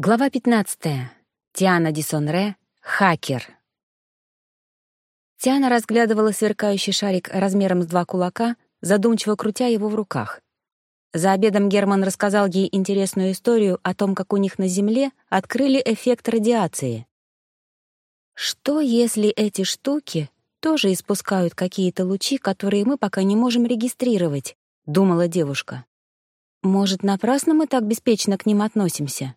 Глава 15. Тиана Дисонре. Хакер. Тиана разглядывала сверкающий шарик размером с два кулака, задумчиво крутя его в руках. За обедом Герман рассказал ей интересную историю о том, как у них на Земле открыли эффект радиации. Что, если эти штуки тоже испускают какие-то лучи, которые мы пока не можем регистрировать, думала девушка. Может, напрасно мы так беспечно к ним относимся?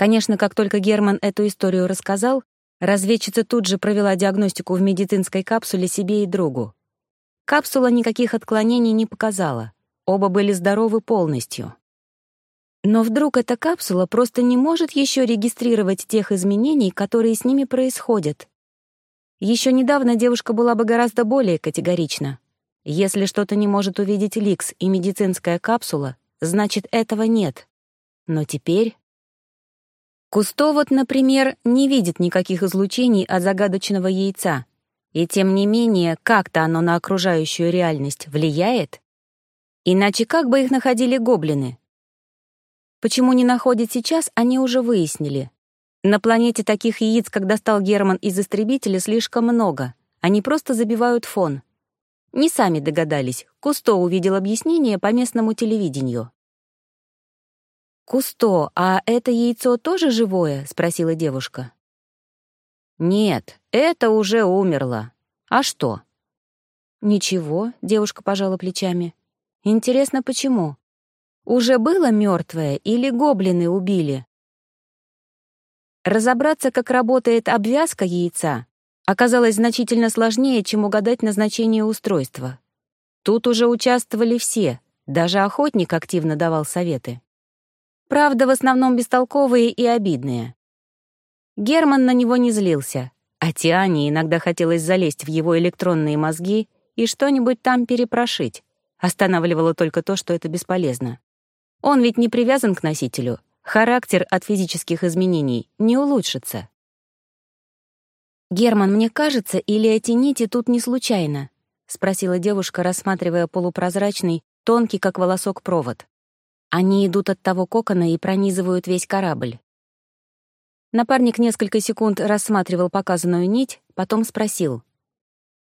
Конечно, как только Герман эту историю рассказал, разведчица тут же провела диагностику в медицинской капсуле себе и другу. Капсула никаких отклонений не показала. Оба были здоровы полностью. Но вдруг эта капсула просто не может еще регистрировать тех изменений, которые с ними происходят. Еще недавно девушка была бы гораздо более категорична. Если что-то не может увидеть Ликс и медицинская капсула, значит, этого нет. Но теперь... Кусто вот, например, не видит никаких излучений от загадочного яйца. И тем не менее, как-то оно на окружающую реальность влияет? Иначе как бы их находили гоблины? Почему не находят сейчас, они уже выяснили. На планете таких яиц, как достал Герман из истребителя, слишком много. Они просто забивают фон. Не сами догадались. Кусто увидел объяснение по местному телевидению. «Кусто, а это яйцо тоже живое?» — спросила девушка. «Нет, это уже умерло. А что?» «Ничего», — девушка пожала плечами. «Интересно, почему? Уже было мертвое или гоблины убили?» Разобраться, как работает обвязка яйца, оказалось значительно сложнее, чем угадать назначение устройства. Тут уже участвовали все, даже охотник активно давал советы. Правда, в основном бестолковые и обидные. Герман на него не злился, а Тиане иногда хотелось залезть в его электронные мозги и что-нибудь там перепрошить. Останавливало только то, что это бесполезно. Он ведь не привязан к носителю, характер от физических изменений не улучшится. «Герман, мне кажется, или эти нити тут не случайно?» — спросила девушка, рассматривая полупрозрачный, тонкий, как волосок, провод. Они идут от того кокона и пронизывают весь корабль. Напарник несколько секунд рассматривал показанную нить, потом спросил.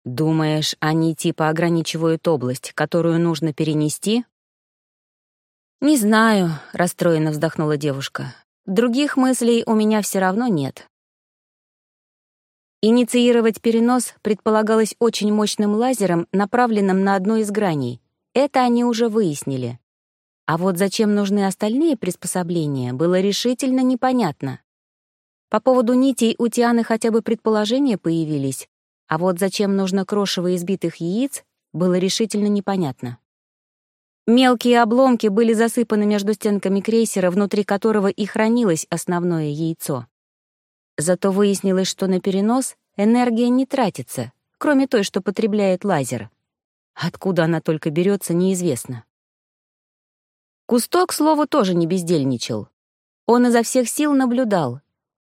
«Думаешь, они типа ограничивают область, которую нужно перенести?» «Не знаю», — расстроенно вздохнула девушка. «Других мыслей у меня все равно нет». Инициировать перенос предполагалось очень мощным лазером, направленным на одну из граней. Это они уже выяснили. А вот зачем нужны остальные приспособления, было решительно непонятно. По поводу нитей у Тианы хотя бы предположения появились, а вот зачем нужно крошево избитых яиц, было решительно непонятно. Мелкие обломки были засыпаны между стенками крейсера, внутри которого и хранилось основное яйцо. Зато выяснилось, что на перенос энергия не тратится, кроме той, что потребляет лазер. Откуда она только берется, неизвестно. Кусто, к слову, тоже не бездельничал. Он изо всех сил наблюдал.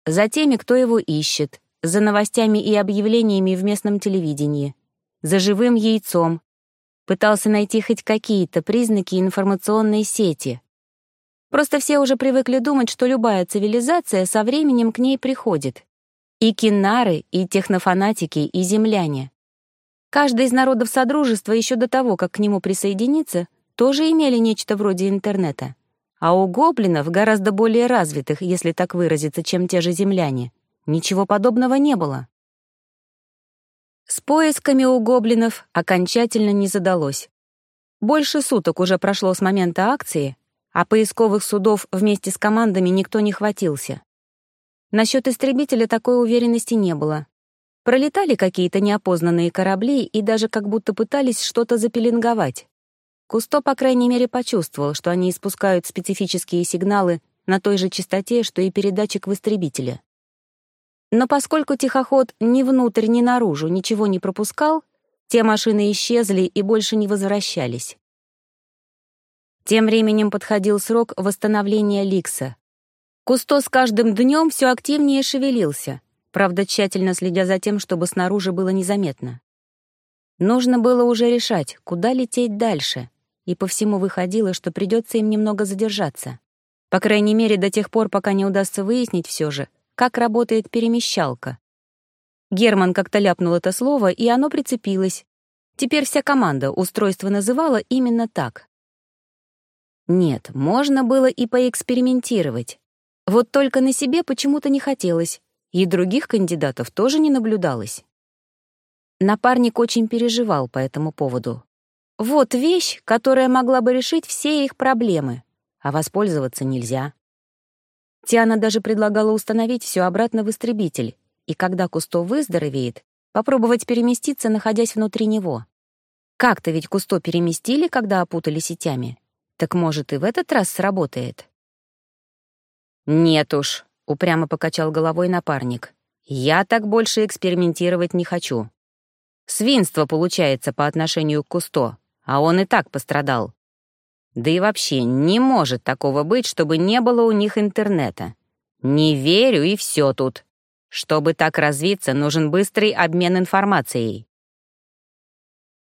За теми, кто его ищет, за новостями и объявлениями в местном телевидении, за живым яйцом. Пытался найти хоть какие-то признаки информационной сети. Просто все уже привыкли думать, что любая цивилизация со временем к ней приходит. И кинары, и технофанатики, и земляне. Каждый из народов Содружества еще до того, как к нему присоединиться, тоже имели нечто вроде интернета. А у гоблинов, гораздо более развитых, если так выразиться, чем те же земляне, ничего подобного не было. С поисками у гоблинов окончательно не задалось. Больше суток уже прошло с момента акции, а поисковых судов вместе с командами никто не хватился. Насчет истребителя такой уверенности не было. Пролетали какие-то неопознанные корабли и даже как будто пытались что-то запеленговать. Кусто, по крайней мере, почувствовал, что они испускают специфические сигналы на той же частоте, что и передатчик в истребителе. Но поскольку тихоход ни внутрь, ни наружу ничего не пропускал, те машины исчезли и больше не возвращались. Тем временем подходил срок восстановления Ликса. Кусто с каждым днем все активнее шевелился, правда, тщательно следя за тем, чтобы снаружи было незаметно. Нужно было уже решать, куда лететь дальше — и по всему выходило, что придется им немного задержаться. По крайней мере, до тех пор, пока не удастся выяснить все же, как работает перемещалка. Герман как-то ляпнул это слово, и оно прицепилось. Теперь вся команда устройство называла именно так. Нет, можно было и поэкспериментировать. Вот только на себе почему-то не хотелось, и других кандидатов тоже не наблюдалось. Напарник очень переживал по этому поводу. Вот вещь, которая могла бы решить все их проблемы, а воспользоваться нельзя. Тиана даже предлагала установить все обратно в истребитель, и когда Кусто выздоровеет, попробовать переместиться, находясь внутри него. Как-то ведь Кусто переместили, когда опутали сетями. Так может, и в этот раз сработает? «Нет уж», — упрямо покачал головой напарник. «Я так больше экспериментировать не хочу. Свинство получается по отношению к Кусто, а он и так пострадал. Да и вообще не может такого быть, чтобы не было у них интернета. Не верю, и все тут. Чтобы так развиться, нужен быстрый обмен информацией.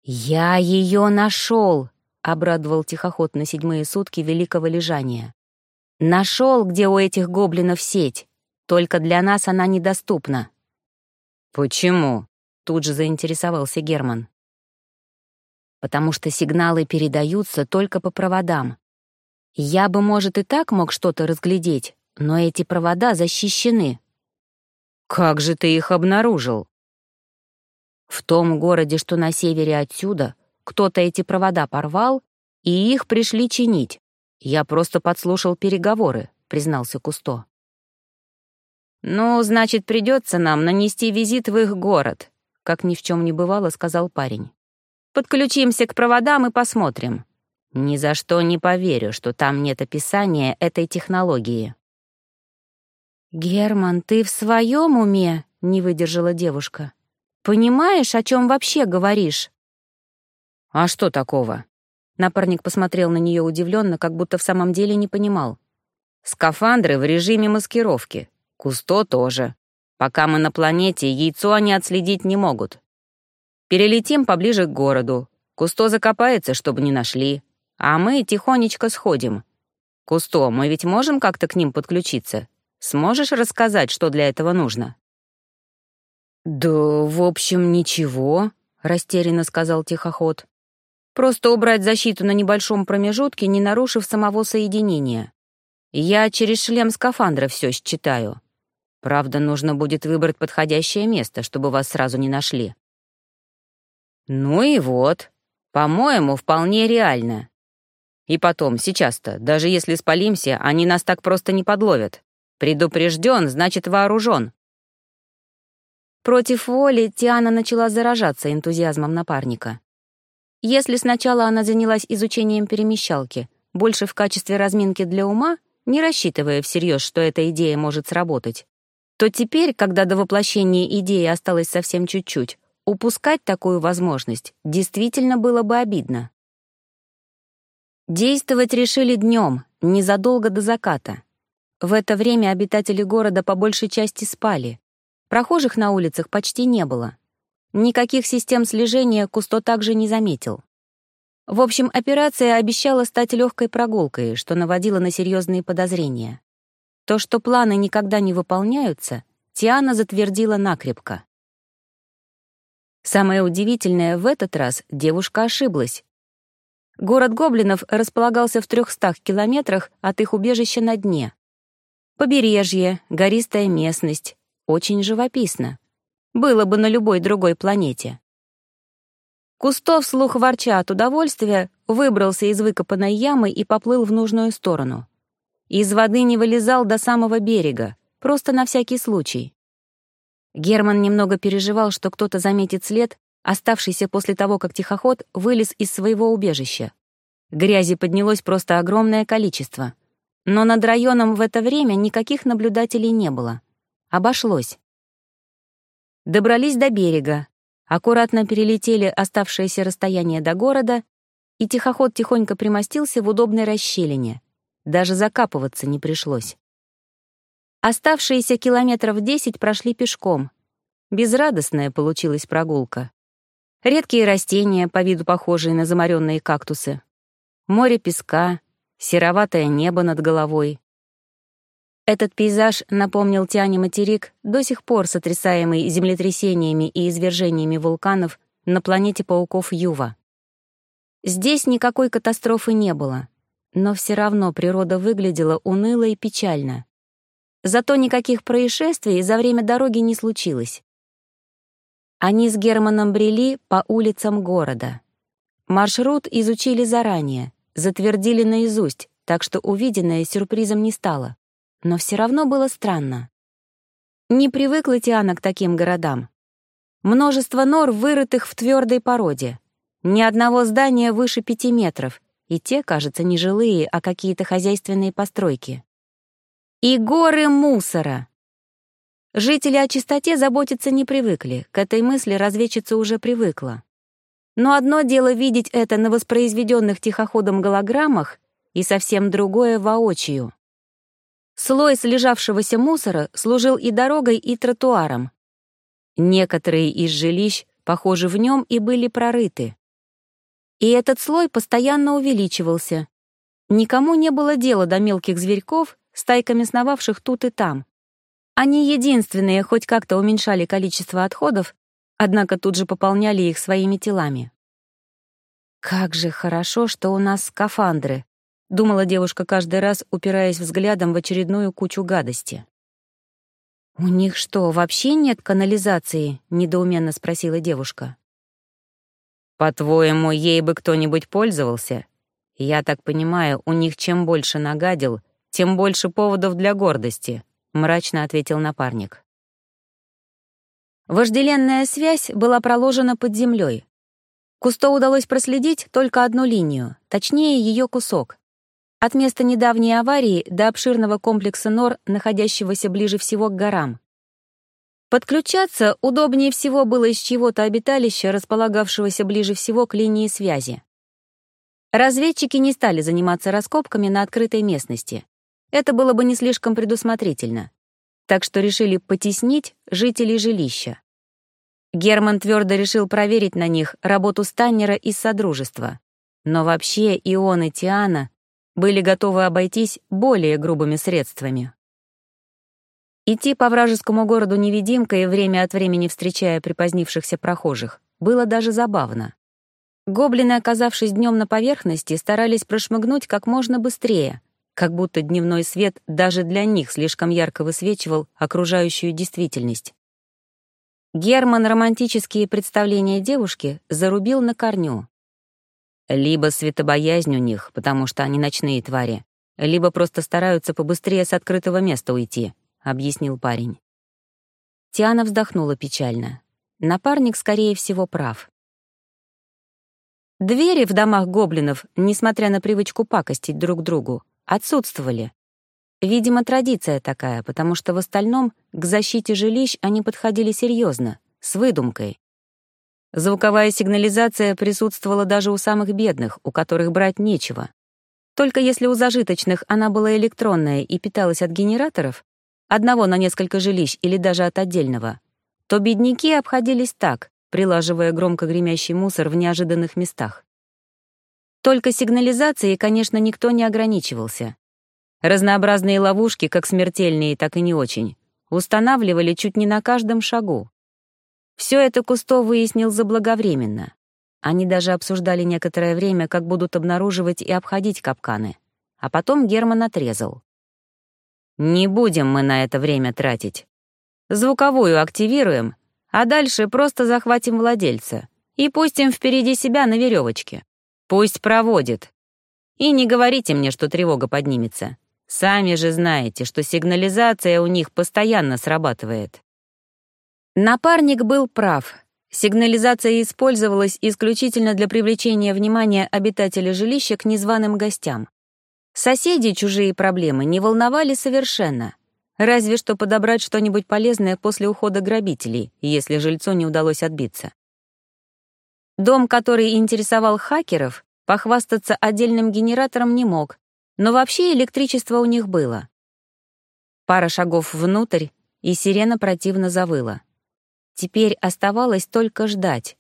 «Я ее нашел!» — обрадовал тихоход на седьмые сутки великого лежания. «Нашел, где у этих гоблинов сеть. Только для нас она недоступна». «Почему?» — тут же заинтересовался Герман потому что сигналы передаются только по проводам. Я бы, может, и так мог что-то разглядеть, но эти провода защищены. Как же ты их обнаружил? В том городе, что на севере отсюда, кто-то эти провода порвал, и их пришли чинить. Я просто подслушал переговоры, признался Кусто. «Ну, значит, придется нам нанести визит в их город», — как ни в чем не бывало, сказал парень. Подключимся к проводам и посмотрим. Ни за что не поверю, что там нет описания этой технологии». «Герман, ты в своем уме?» — не выдержала девушка. «Понимаешь, о чем вообще говоришь?» «А что такого?» Напарник посмотрел на нее удивленно, как будто в самом деле не понимал. «Скафандры в режиме маскировки. Кусто тоже. Пока мы на планете, яйцо они отследить не могут. Перелетим поближе к городу. Кусто закопается, чтобы не нашли. А мы тихонечко сходим. Кусто, мы ведь можем как-то к ним подключиться? Сможешь рассказать, что для этого нужно?» «Да, в общем, ничего», — растерянно сказал тихоход. «Просто убрать защиту на небольшом промежутке, не нарушив самого соединения. Я через шлем скафандра все считаю. Правда, нужно будет выбрать подходящее место, чтобы вас сразу не нашли. Ну и вот. По-моему, вполне реально. И потом, сейчас-то, даже если спалимся, они нас так просто не подловят. Предупрежден, значит вооружен. Против воли Тиана начала заражаться энтузиазмом напарника. Если сначала она занялась изучением перемещалки, больше в качестве разминки для ума, не рассчитывая всерьез, что эта идея может сработать, то теперь, когда до воплощения идеи осталось совсем чуть-чуть, Упускать такую возможность действительно было бы обидно. Действовать решили днем, незадолго до заката. В это время обитатели города по большей части спали. Прохожих на улицах почти не было. Никаких систем слежения Кусто также не заметил. В общем, операция обещала стать легкой прогулкой, что наводило на серьезные подозрения. То, что планы никогда не выполняются, Тиана затвердила накрепко. Самое удивительное, в этот раз девушка ошиблась. Город гоблинов располагался в трехстах километрах от их убежища на дне. Побережье, гористая местность, очень живописно. Было бы на любой другой планете. Кустов, слух ворча от удовольствия, выбрался из выкопанной ямы и поплыл в нужную сторону. Из воды не вылезал до самого берега, просто на всякий случай. Герман немного переживал, что кто-то заметит след, оставшийся после того, как тихоход вылез из своего убежища. Грязи поднялось просто огромное количество. Но над районом в это время никаких наблюдателей не было. Обошлось. Добрались до берега, аккуратно перелетели оставшееся расстояние до города, и тихоход тихонько примостился в удобной расщелине. Даже закапываться не пришлось. Оставшиеся километров десять прошли пешком. Безрадостная получилась прогулка. Редкие растения, по виду похожие на заморенные кактусы. Море песка, сероватое небо над головой, Этот пейзаж напомнил Тиане материк, до сих пор сотрясаемый землетрясениями и извержениями вулканов на планете пауков Юва. Здесь никакой катастрофы не было, но все равно природа выглядела уныло и печально. Зато никаких происшествий за время дороги не случилось. Они с Германом брели по улицам города. Маршрут изучили заранее, затвердили наизусть, так что увиденное сюрпризом не стало. Но все равно было странно. Не привыкла Тиана к таким городам. Множество нор, вырытых в твердой породе. Ни одного здания выше пяти метров, и те, кажется, не жилые, а какие-то хозяйственные постройки. И горы мусора. Жители о чистоте заботиться не привыкли, к этой мысли разведчица уже привыкла. Но одно дело видеть это на воспроизведенных тихоходом голограммах, и совсем другое — воочию. Слой слежавшегося мусора служил и дорогой, и тротуаром. Некоторые из жилищ, похоже, в нем и были прорыты. И этот слой постоянно увеличивался. Никому не было дела до мелких зверьков, стайками сновавших тут и там. Они единственные хоть как-то уменьшали количество отходов, однако тут же пополняли их своими телами. «Как же хорошо, что у нас скафандры», — думала девушка каждый раз, упираясь взглядом в очередную кучу гадости. «У них что, вообще нет канализации?» — недоуменно спросила девушка. «По-твоему, ей бы кто-нибудь пользовался? Я так понимаю, у них чем больше нагадил, тем больше поводов для гордости», — мрачно ответил напарник. Вожделенная связь была проложена под землей. Кусто удалось проследить только одну линию, точнее, ее кусок. От места недавней аварии до обширного комплекса нор, находящегося ближе всего к горам. Подключаться удобнее всего было из чего-то обиталища, располагавшегося ближе всего к линии связи. Разведчики не стали заниматься раскопками на открытой местности. Это было бы не слишком предусмотрительно. Так что решили потеснить жителей жилища. Герман твердо решил проверить на них работу Станнера из Содружества. Но вообще и он, и Тиана были готовы обойтись более грубыми средствами. Идти по вражескому городу невидимкой, время от времени встречая припозднившихся прохожих, было даже забавно. Гоблины, оказавшись днем на поверхности, старались прошмыгнуть как можно быстрее, как будто дневной свет даже для них слишком ярко высвечивал окружающую действительность. Герман романтические представления девушки зарубил на корню. Либо светобоязнь у них, потому что они ночные твари, либо просто стараются побыстрее с открытого места уйти, объяснил парень. Тиана вздохнула печально. Напарник, скорее всего, прав. Двери в домах гоблинов, несмотря на привычку пакостить друг другу, отсутствовали. Видимо, традиция такая, потому что в остальном к защите жилищ они подходили серьезно, с выдумкой. Звуковая сигнализация присутствовала даже у самых бедных, у которых брать нечего. Только если у зажиточных она была электронная и питалась от генераторов, одного на несколько жилищ или даже от отдельного, то бедняки обходились так, прилаживая громко гремящий мусор в неожиданных местах. Только сигнализацией, конечно, никто не ограничивался. Разнообразные ловушки, как смертельные, так и не очень, устанавливали чуть не на каждом шагу. Все это Кусто выяснил заблаговременно. Они даже обсуждали некоторое время, как будут обнаруживать и обходить капканы. А потом Герман отрезал. «Не будем мы на это время тратить. Звуковую активируем, а дальше просто захватим владельца и пустим впереди себя на веревочке. Пусть проводит. И не говорите мне, что тревога поднимется. Сами же знаете, что сигнализация у них постоянно срабатывает. Напарник был прав. Сигнализация использовалась исключительно для привлечения внимания обитателя жилища к незваным гостям. Соседи чужие проблемы не волновали совершенно. Разве что подобрать что-нибудь полезное после ухода грабителей, если жильцу не удалось отбиться. Дом, который интересовал хакеров, похвастаться отдельным генератором не мог, но вообще электричество у них было. Пара шагов внутрь, и сирена противно завыла. Теперь оставалось только ждать.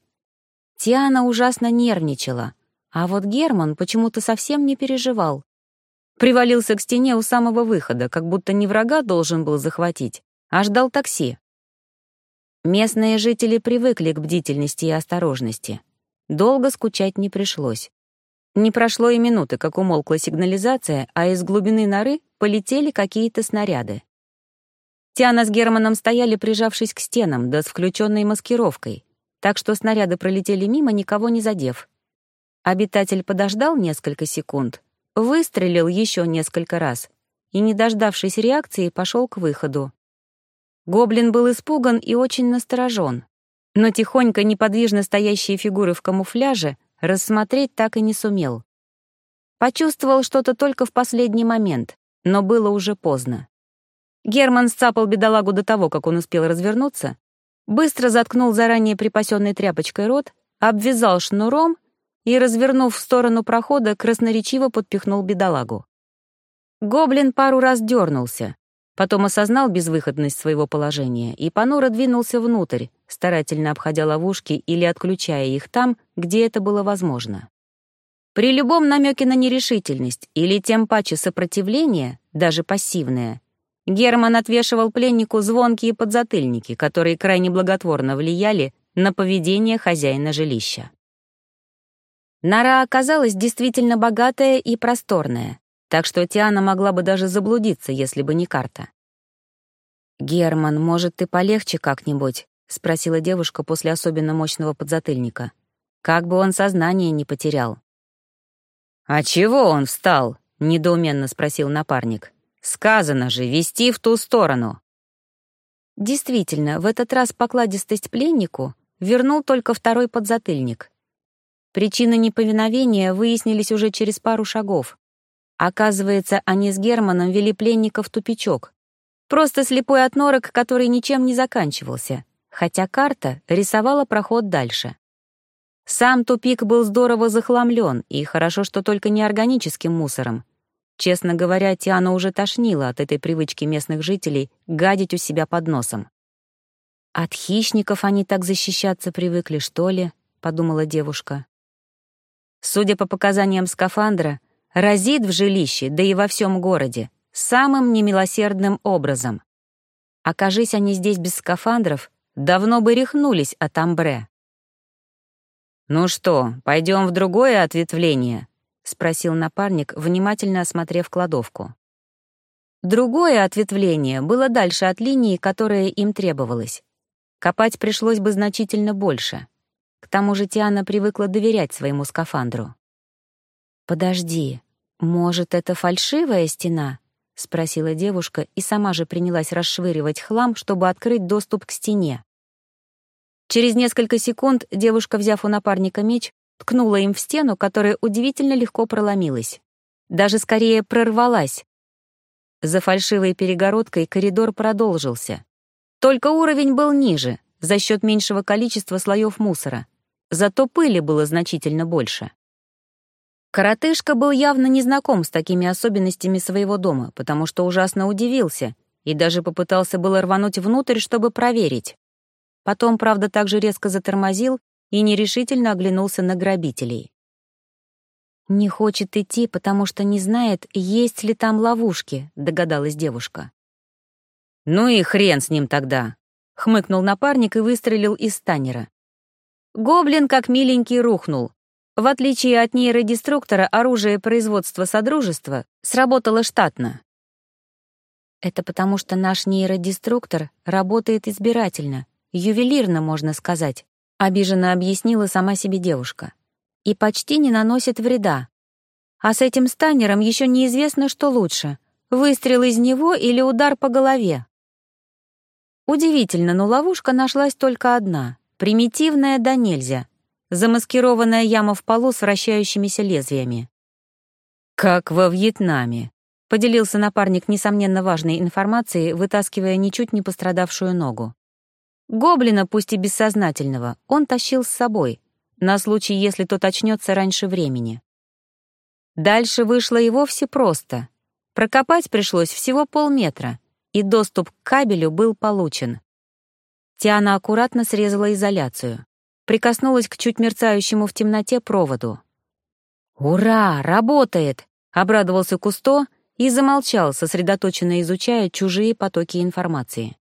Тиана ужасно нервничала, а вот Герман почему-то совсем не переживал. Привалился к стене у самого выхода, как будто не врага должен был захватить, а ждал такси. Местные жители привыкли к бдительности и осторожности. Долго скучать не пришлось. Не прошло и минуты, как умолкла сигнализация, а из глубины норы полетели какие-то снаряды. Тиана с Германом стояли, прижавшись к стенам, да с включенной маскировкой, так что снаряды пролетели мимо, никого не задев. Обитатель подождал несколько секунд, выстрелил еще несколько раз и, не дождавшись реакции, пошел к выходу. Гоблин был испуган и очень насторожен, но тихонько неподвижно стоящие фигуры в камуфляже рассмотреть так и не сумел. Почувствовал что-то только в последний момент, но было уже поздно. Герман сцапал бедолагу до того, как он успел развернуться, быстро заткнул заранее припасенной тряпочкой рот, обвязал шнуром и, развернув в сторону прохода, красноречиво подпихнул бедолагу. Гоблин пару раз дернулся, потом осознал безвыходность своего положения и понуро двинулся внутрь, старательно обходя ловушки или отключая их там, где это было возможно. При любом намеке на нерешительность или тем паче сопротивление, даже пассивное, Герман отвешивал пленнику звонкие подзатыльники, которые крайне благотворно влияли на поведение хозяина жилища. Нора оказалась действительно богатая и просторная, так что Тиана могла бы даже заблудиться, если бы не карта. «Герман, может, ты полегче как-нибудь?» — спросила девушка после особенно мощного подзатыльника. «Как бы он сознание не потерял». «А чего он встал?» — недоуменно спросил напарник. Сказано же, вести в ту сторону. Действительно, в этот раз покладистость пленнику вернул только второй подзатыльник. Причины неповиновения выяснились уже через пару шагов. Оказывается, они с Германом вели пленника в тупичок. Просто слепой отнорок, который ничем не заканчивался, хотя карта рисовала проход дальше. Сам тупик был здорово захламлен, и хорошо, что только не органическим мусором, Честно говоря, Тиана уже тошнила от этой привычки местных жителей гадить у себя под носом. «От хищников они так защищаться привыкли, что ли?» — подумала девушка. Судя по показаниям скафандра, разит в жилище, да и во всем городе, самым немилосердным образом. Окажись они здесь без скафандров, давно бы рехнулись от амбре. «Ну что, пойдем в другое ответвление?» — спросил напарник, внимательно осмотрев кладовку. Другое ответвление было дальше от линии, которая им требовалась. Копать пришлось бы значительно больше. К тому же Тиана привыкла доверять своему скафандру. «Подожди, может, это фальшивая стена?» — спросила девушка и сама же принялась расшвыривать хлам, чтобы открыть доступ к стене. Через несколько секунд девушка, взяв у напарника меч, ткнула им в стену, которая удивительно легко проломилась. Даже скорее прорвалась. За фальшивой перегородкой коридор продолжился. Только уровень был ниже, за счет меньшего количества слоев мусора. Зато пыли было значительно больше. Коротышка был явно не знаком с такими особенностями своего дома, потому что ужасно удивился и даже попытался было рвануть внутрь, чтобы проверить. Потом, правда, также резко затормозил и нерешительно оглянулся на грабителей. «Не хочет идти, потому что не знает, есть ли там ловушки», — догадалась девушка. «Ну и хрен с ним тогда», — хмыкнул напарник и выстрелил из станера. Гоблин, как миленький, рухнул. В отличие от нейродеструктора, оружие производства Содружества сработало штатно. Это потому, что наш нейродеструктор работает избирательно, ювелирно, можно сказать, обиженно объяснила сама себе девушка. И почти не наносит вреда. А с этим станером еще неизвестно, что лучше — выстрел из него или удар по голове. Удивительно, но ловушка нашлась только одна, примитивная да нельзя, замаскированная яма в полу с вращающимися лезвиями. «Как во Вьетнаме», — поделился напарник несомненно важной информацией, вытаскивая ничуть не пострадавшую ногу. Гоблина, пусть и бессознательного, он тащил с собой, на случай, если тот очнется раньше времени. Дальше вышло и вовсе просто. Прокопать пришлось всего полметра, и доступ к кабелю был получен. Тиана аккуратно срезала изоляцию, прикоснулась к чуть мерцающему в темноте проводу. «Ура! Работает!» — обрадовался Кусто и замолчал, сосредоточенно изучая чужие потоки информации.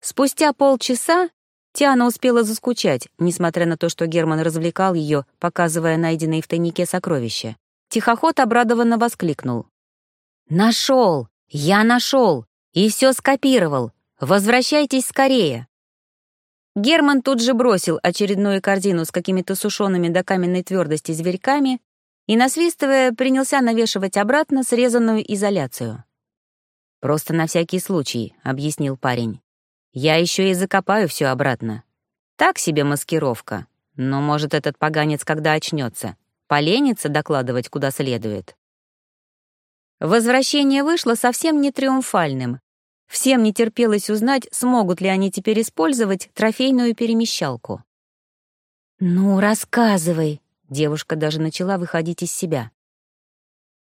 Спустя полчаса Тиана успела заскучать, несмотря на то, что Герман развлекал ее, показывая найденные в тайнике сокровища. Тихоход обрадованно воскликнул. «Нашел! Я нашел! И все скопировал! Возвращайтесь скорее!» Герман тут же бросил очередную корзину с какими-то сушеными до каменной твердости зверьками и, насвистывая, принялся навешивать обратно срезанную изоляцию. «Просто на всякий случай», — объяснил парень. «Я еще и закопаю все обратно. Так себе маскировка. Но, может, этот поганец, когда очнется, поленится докладывать куда следует». Возвращение вышло совсем не триумфальным. Всем не терпелось узнать, смогут ли они теперь использовать трофейную перемещалку. «Ну, рассказывай», Девушка даже начала выходить из себя.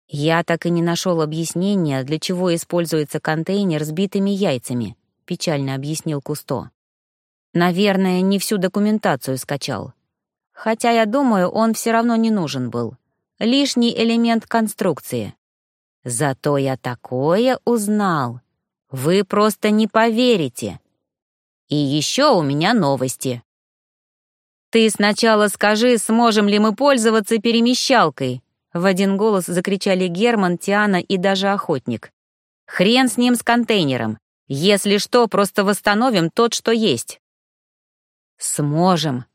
«Я так и не нашел объяснения, для чего используется контейнер с битыми яйцами», — печально объяснил Кусто. «Наверное, не всю документацию скачал. Хотя, я думаю, он все равно не нужен был. Лишний элемент конструкции. Зато я такое узнал. Вы просто не поверите. И еще у меня новости. «Ты сначала скажи, сможем ли мы пользоваться перемещалкой?» В один голос закричали Герман, Тиана и даже охотник. «Хрен с ним с контейнером. Если что, просто восстановим тот, что есть». «Сможем.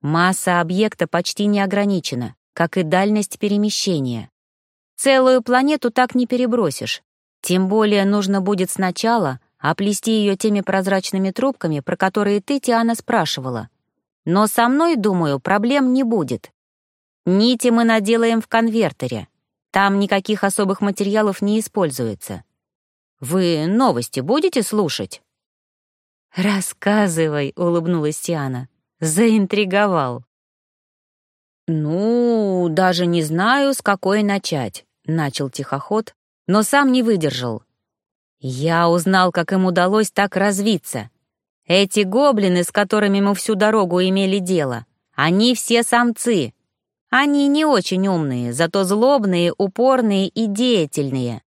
Масса объекта почти не ограничена, как и дальность перемещения. Целую планету так не перебросишь. Тем более нужно будет сначала оплести ее теми прозрачными трубками, про которые ты, Тиана, спрашивала. Но со мной, думаю, проблем не будет. Нити мы наделаем в конвертере. Там никаких особых материалов не используется. Вы новости будете слушать?» «Рассказывай», — улыбнулась Тиана. «Заинтриговал». «Ну, даже не знаю, с какой начать», — начал тихоход, но сам не выдержал. «Я узнал, как им удалось так развиться. Эти гоблины, с которыми мы всю дорогу имели дело, они все самцы. Они не очень умные, зато злобные, упорные и деятельные.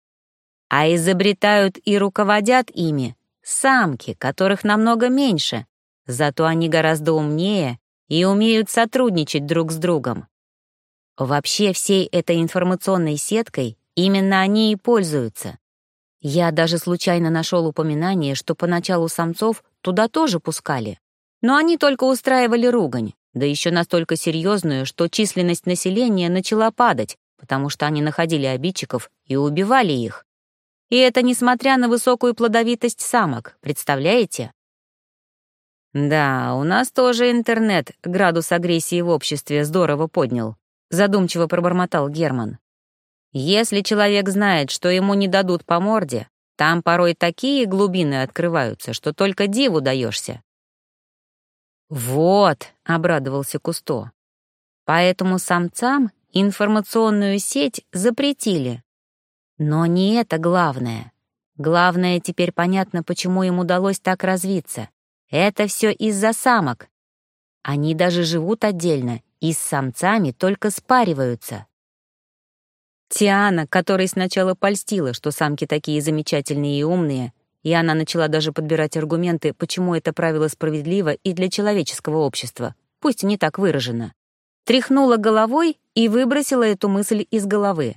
А изобретают и руководят ими самки, которых намного меньше, зато они гораздо умнее и умеют сотрудничать друг с другом. Вообще всей этой информационной сеткой именно они и пользуются. Я даже случайно нашел упоминание, что поначалу самцов туда тоже пускали. Но они только устраивали ругань, да еще настолько серьезную, что численность населения начала падать, потому что они находили обидчиков и убивали их. И это несмотря на высокую плодовитость самок, представляете? «Да, у нас тоже интернет градус агрессии в обществе здорово поднял», задумчиво пробормотал Герман. Если человек знает, что ему не дадут по морде, там порой такие глубины открываются, что только диву даешься. «Вот», — обрадовался Кусто, — «поэтому самцам информационную сеть запретили. Но не это главное. Главное, теперь понятно, почему им удалось так развиться. Это все из-за самок. Они даже живут отдельно и с самцами только спариваются. Тиана, которой сначала польстила, что самки такие замечательные и умные, и она начала даже подбирать аргументы, почему это правило справедливо и для человеческого общества, пусть и не так выражено. Тряхнула головой и выбросила эту мысль из головы.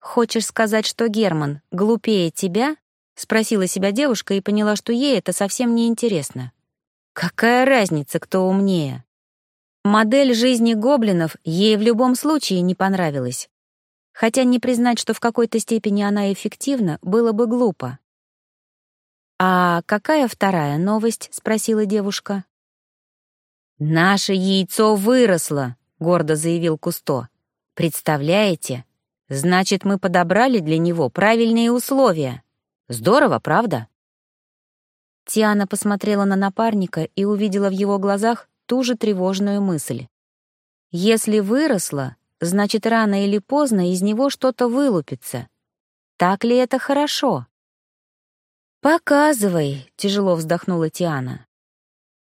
«Хочешь сказать, что Герман глупее тебя?» — спросила себя девушка и поняла, что ей это совсем не интересно. «Какая разница, кто умнее?» Модель жизни гоблинов ей в любом случае не понравилась, хотя не признать, что в какой-то степени она эффективна, было бы глупо. «А какая вторая новость?» — спросила девушка. «Наше яйцо выросло», — гордо заявил Кусто. «Представляете? Значит, мы подобрали для него правильные условия. Здорово, правда?» Тиана посмотрела на напарника и увидела в его глазах ту же тревожную мысль. «Если выросло, значит, рано или поздно из него что-то вылупится. Так ли это хорошо? «Показывай», — тяжело вздохнула Тиана.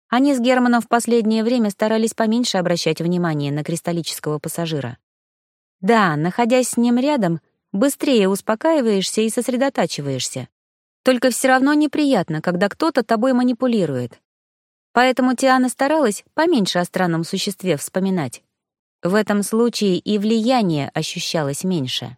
Они с Германом в последнее время старались поменьше обращать внимание на кристаллического пассажира. Да, находясь с ним рядом, Быстрее успокаиваешься и сосредотачиваешься. Только все равно неприятно, когда кто-то тобой манипулирует. Поэтому Тиана старалась поменьше о странном существе вспоминать. В этом случае и влияние ощущалось меньше.